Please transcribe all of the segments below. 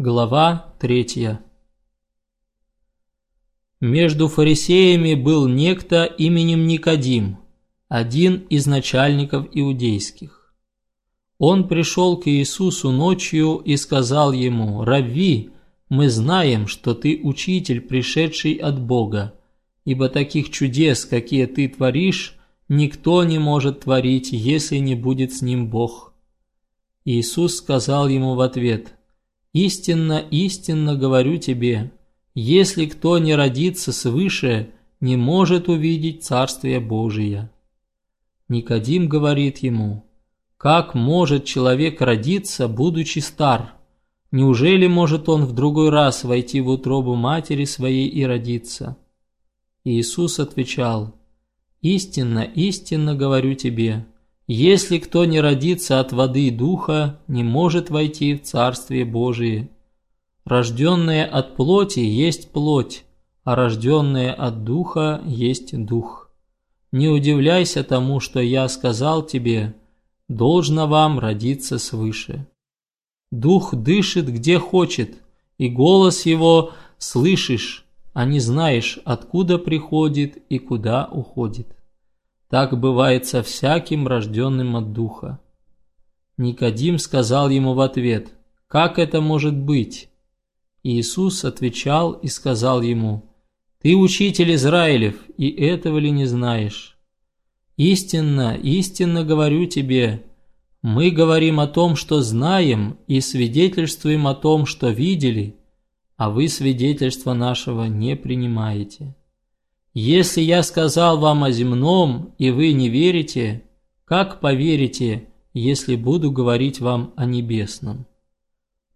Глава третья Между фарисеями был некто именем Никодим, один из начальников иудейских. Он пришел к Иисусу ночью и сказал ему, «Равви, мы знаем, что ты учитель, пришедший от Бога, ибо таких чудес, какие ты творишь, никто не может творить, если не будет с ним Бог». Иисус сказал ему в ответ – Истинно, истинно говорю тебе, если кто не родится свыше, не может увидеть Царствие Божие. Никодим говорит ему, как может человек родиться, будучи стар? Неужели может он в другой раз войти в утробу матери своей и родиться? Иисус отвечал, «Истинно, истинно говорю тебе, если кто не родится от воды и духа, не может войти в Царствие Божие. Рожденное от плоти есть плоть, а рожденное от духа есть дух. Не удивляйся тому, что я сказал тебе, должно вам родиться свыше. Дух дышит где хочет, и голос его слышишь, а не знаешь, откуда приходит и куда уходит. Так бывает со всяким рожденным от Духа. Никодим сказал ему в ответ, «Как это может быть?» Иисус отвечал и сказал ему, «Ты учитель Израилев, и этого ли не знаешь? Истинно, истинно говорю тебе, мы говорим о том, что знаем, и свидетельствуем о том, что видели, а вы свидетельства нашего не принимаете». Если я сказал вам о земном, и вы не верите, как поверите, если буду говорить вам о небесном?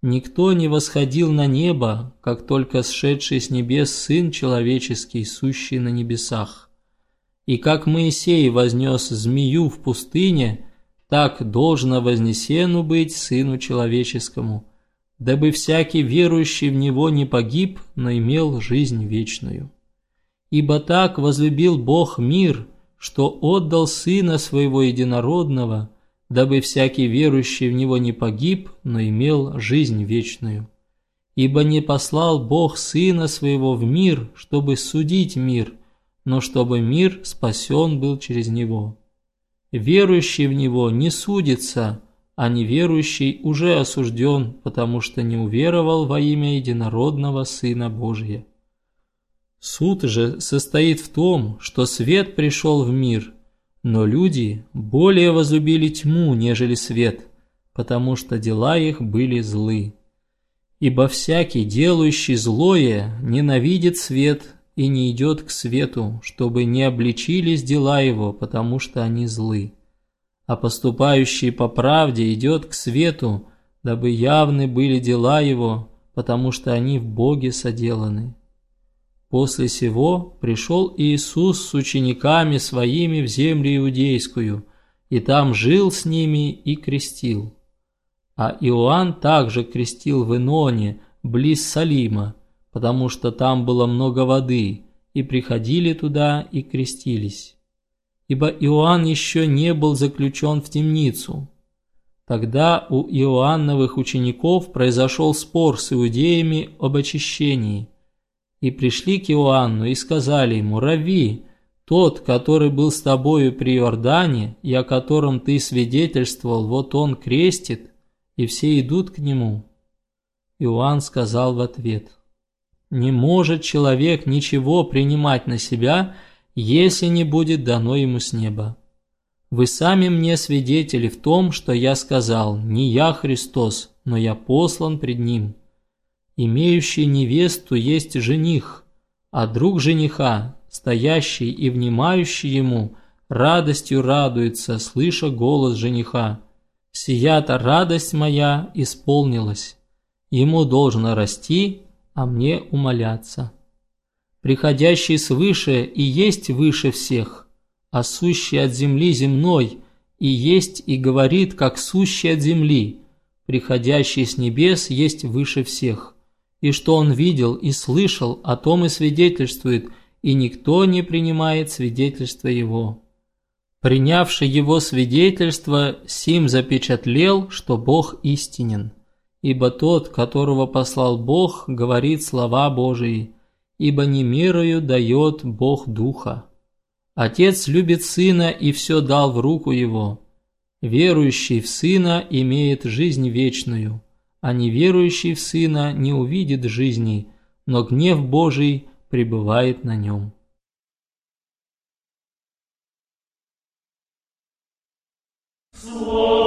Никто не восходил на небо, как только сшедший с небес Сын Человеческий, сущий на небесах. И как Моисей вознес змею в пустыне, так должно вознесену быть Сыну Человеческому, дабы всякий верующий в Него не погиб, но имел жизнь вечную. Ибо так возлюбил Бог мир, что отдал Сына Своего Единородного, дабы всякий верующий в Него не погиб, но имел жизнь вечную. Ибо не послал Бог Сына Своего в мир, чтобы судить мир, но чтобы мир спасен был через Него. Верующий в Него не судится, а неверующий уже осужден, потому что не уверовал во имя Единородного Сына Божия. Суд же состоит в том, что свет пришел в мир, но люди более возлюбили тьму, нежели свет, потому что дела их были злы. Ибо всякий, делающий злое, ненавидит свет и не идет к свету, чтобы не обличились дела его, потому что они злы. А поступающий по правде идет к свету, дабы явны были дела его, потому что они в Боге соделаны. После сего пришел Иисус с учениками своими в землю иудейскую, и там жил с ними и крестил. А Иоанн также крестил в Иноне, близ Салима, потому что там было много воды, и приходили туда и крестились. Ибо Иоанн еще не был заключен в темницу. Тогда у Иоанновых учеников произошел спор с иудеями об очищении – и пришли к Иоанну и сказали ему, «Рави, тот, который был с тобою при Иордане, и о котором ты свидетельствовал, вот он крестит, и все идут к нему». Иоанн сказал в ответ, «Не может человек ничего принимать на себя, если не будет дано ему с неба. Вы сами мне свидетели в том, что я сказал, не я Христос, но я послан пред Ним». Имеющий невесту есть жених, а друг жениха, стоящий и внимающий ему, радостью радуется, слыша голос жениха. Сия-то радость моя исполнилась. Ему должно расти, а мне умоляться. Приходящий свыше и есть выше всех, а сущий от земли земной и есть и говорит, как сущий от земли, приходящий с небес есть выше всех и что он видел и слышал, о том и свидетельствует, и никто не принимает свидетельства его. Принявший его свидетельство, сим запечатлел, что Бог истинен. ибо тот, которого послал Бог, говорит слова Божии, ибо не мерою дает Бог Духа. Отец любит Сына и все дал в руку Его. Верующий в Сына имеет жизнь вечную, а неверующий в Сына не увидит жизни, но гнев Божий пребывает на нем. Слово